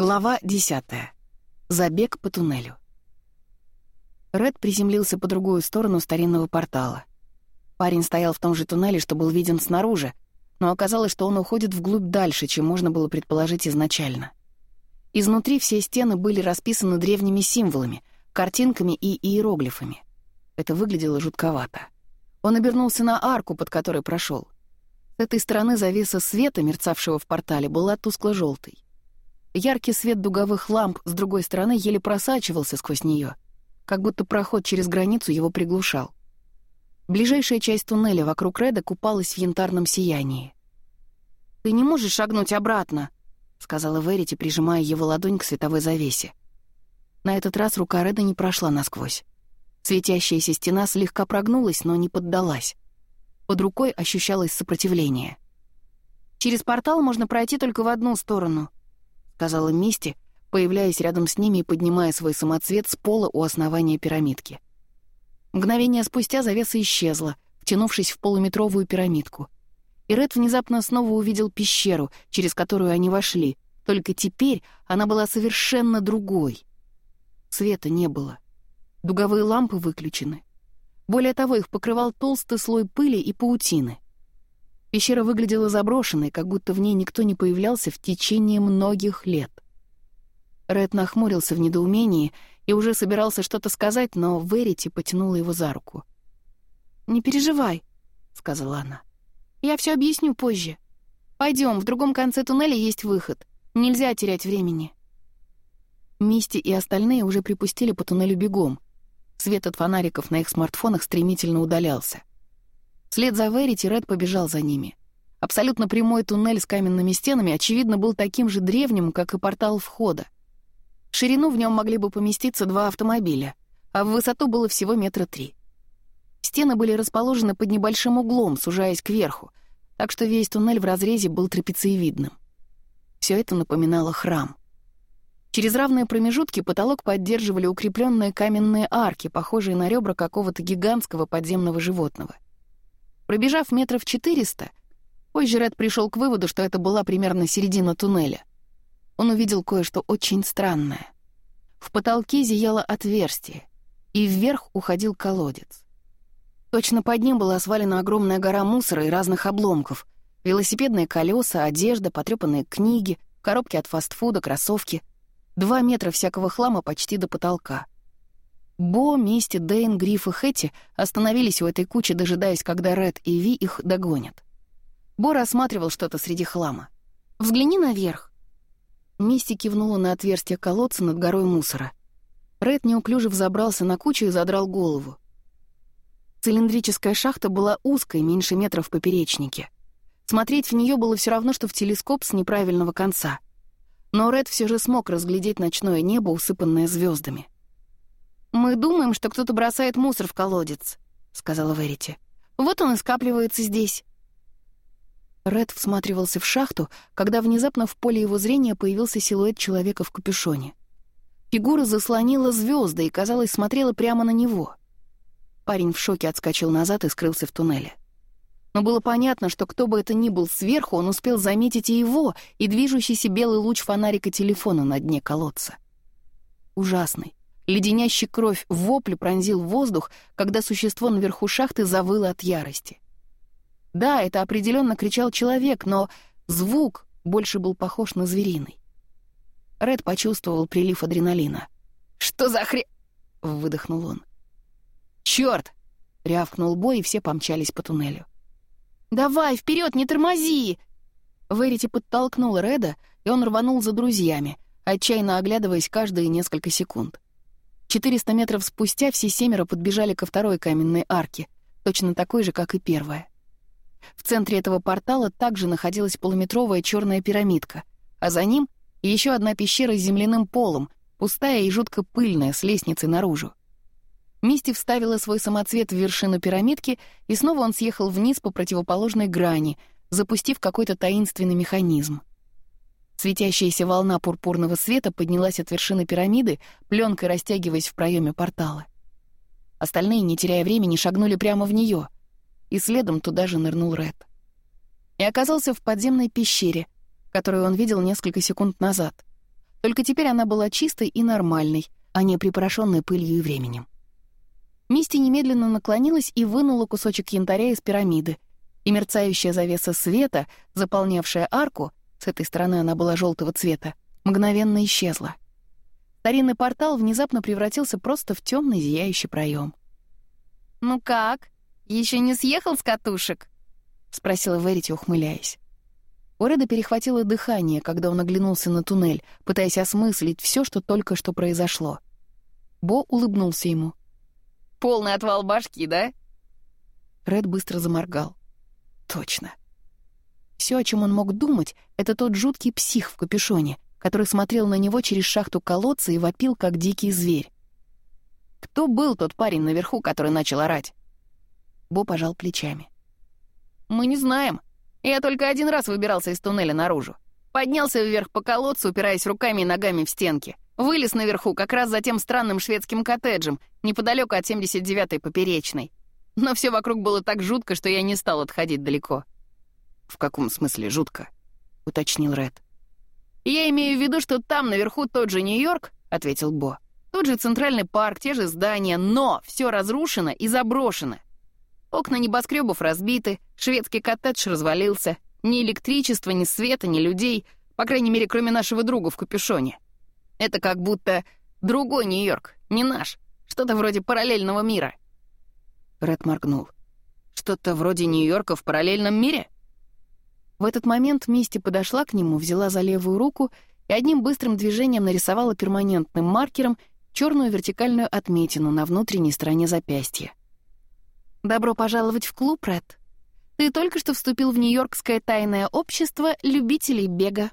Глава 10. Забег по туннелю. Ред приземлился по другую сторону старинного портала. Парень стоял в том же туннеле, что был виден снаружи, но оказалось, что он уходит вглубь дальше, чем можно было предположить изначально. Изнутри все стены были расписаны древними символами, картинками и иероглифами. Это выглядело жутковато. Он обернулся на арку, под которой прошел. С этой стороны завеса света, мерцавшего в портале, была тускло-жёлтой. Яркий свет дуговых ламп с другой стороны еле просачивался сквозь нее, как будто проход через границу его приглушал. Ближайшая часть туннеля вокруг Реда купалась в янтарном сиянии. «Ты не можешь шагнуть обратно», — сказала Верити, прижимая его ладонь к световой завесе. На этот раз рука Реда не прошла насквозь. Светящаяся стена слегка прогнулась, но не поддалась. Под рукой ощущалось сопротивление. «Через портал можно пройти только в одну сторону», сказала Мисти, появляясь рядом с ними и поднимая свой самоцвет с пола у основания пирамидки. Мгновение спустя завеса исчезла, втянувшись в полуметровую пирамидку. И Ред внезапно снова увидел пещеру, через которую они вошли, только теперь она была совершенно другой. Света не было. Дуговые лампы выключены. Более того, их покрывал толстый слой пыли и паутины — Пещера выглядела заброшенной, как будто в ней никто не появлялся в течение многих лет. Ред нахмурился в недоумении и уже собирался что-то сказать, но Верити потянула его за руку. «Не переживай», — сказала она. «Я все объясню позже. Пойдем, в другом конце туннеля есть выход. Нельзя терять времени». Мисти и остальные уже припустили по туннелю бегом. Свет от фонариков на их смартфонах стремительно удалялся. Вслед за Верити Ред побежал за ними. Абсолютно прямой туннель с каменными стенами, очевидно, был таким же древним, как и портал входа. В ширину в нем могли бы поместиться два автомобиля, а в высоту было всего метра три. Стены были расположены под небольшим углом, сужаясь кверху, так что весь туннель в разрезе был трапециевидным. Все это напоминало храм. Через равные промежутки потолок поддерживали укрепленные каменные арки, похожие на ребра какого-то гигантского подземного животного — Пробежав метров 400, позже Ред пришел к выводу, что это была примерно середина туннеля. Он увидел кое-что очень странное. В потолке зияло отверстие, и вверх уходил колодец. Точно под ним была свалена огромная гора мусора и разных обломков. Велосипедные колеса, одежда, потрепанные книги, коробки от фастфуда, кроссовки. Два метра всякого хлама почти до потолка — Бо, Мисти, Дэйн, Гриф и Хэти остановились у этой кучи, дожидаясь, когда Ред и Ви их догонят. Бо рассматривал что-то среди хлама. «Взгляни наверх!» Мисти кивнула на отверстие колодца над горой мусора. Ред неуклюже взобрался на кучу и задрал голову. Цилиндрическая шахта была узкой, меньше метра в поперечнике. Смотреть в нее было все равно, что в телескоп с неправильного конца. Но Ред все же смог разглядеть ночное небо, усыпанное звездами. «Мы думаем, что кто-то бросает мусор в колодец», — сказала Верити. «Вот он и скапливается здесь». Ред всматривался в шахту, когда внезапно в поле его зрения появился силуэт человека в капюшоне. Фигура заслонила звезды и, казалось, смотрела прямо на него. Парень в шоке отскочил назад и скрылся в туннеле. Но было понятно, что кто бы это ни был сверху, он успел заметить и его, и движущийся белый луч фонарика телефона на дне колодца. Ужасный, Леденящий кровь вопль пронзил воздух, когда существо наверху шахты завыло от ярости. Да, это определенно кричал человек, но звук больше был похож на звериный. Ред почувствовал прилив адреналина. «Что за хре...» — выдохнул он. «Чёрт!» — рявкнул Бой, и все помчались по туннелю. «Давай, вперед, не тормози!» Верити подтолкнул Реда, и он рванул за друзьями, отчаянно оглядываясь каждые несколько секунд. 400 метров спустя все семеро подбежали ко второй каменной арке, точно такой же, как и первая. В центре этого портала также находилась полуметровая черная пирамидка, а за ним еще одна пещера с земляным полом, пустая и жутко пыльная, с лестницей наружу. Мисти вставила свой самоцвет в вершину пирамидки, и снова он съехал вниз по противоположной грани, запустив какой-то таинственный механизм. Светящаяся волна пурпурного света поднялась от вершины пирамиды, пленкой растягиваясь в проеме портала. Остальные, не теряя времени, шагнули прямо в нее, и следом туда же нырнул Ред. И оказался в подземной пещере, которую он видел несколько секунд назад. Только теперь она была чистой и нормальной, а не припорошенной пылью и временем. Мисти немедленно наклонилась и вынула кусочек янтаря из пирамиды, и мерцающая завеса света, заполнявшая арку, с этой стороны она была желтого цвета. Мгновенно исчезла. Старинный портал внезапно превратился просто в темный зияющий проем. «Ну как? Еще не съехал с катушек?» — спросила Верити, ухмыляясь. У Реда перехватило дыхание, когда он оглянулся на туннель, пытаясь осмыслить все, что только что произошло. Бо улыбнулся ему. «Полный отвал башки, да?» Ред быстро заморгал. «Точно все, о чем он мог думать, это тот жуткий псих в капюшоне, который смотрел на него через шахту колодца и вопил, как дикий зверь. «Кто был тот парень наверху, который начал орать?» Бо пожал плечами. «Мы не знаем. Я только один раз выбирался из туннеля наружу. Поднялся вверх по колодцу, упираясь руками и ногами в стенки. Вылез наверху, как раз за тем странным шведским коттеджем, неподалеку от 79-й поперечной. Но все вокруг было так жутко, что я не стал отходить далеко. «В каком смысле жутко?» — уточнил Ред. «Я имею в виду, что там наверху тот же Нью-Йорк», — ответил Бо. «Тот же центральный парк, те же здания, но все разрушено и заброшено. Окна небоскребов разбиты, шведский коттедж развалился, ни электричества, ни света, ни людей, по крайней мере, кроме нашего друга в капюшоне. Это как будто другой Нью-Йорк, не наш, что-то вроде параллельного мира». Ред моргнул. «Что-то вроде Нью-Йорка в параллельном мире?» В этот момент Мисти подошла к нему, взяла за левую руку и одним быстрым движением нарисовала перманентным маркером черную вертикальную отметину на внутренней стороне запястья. «Добро пожаловать в клуб, Ред. Ты только что вступил в Нью-Йоркское тайное общество любителей бега».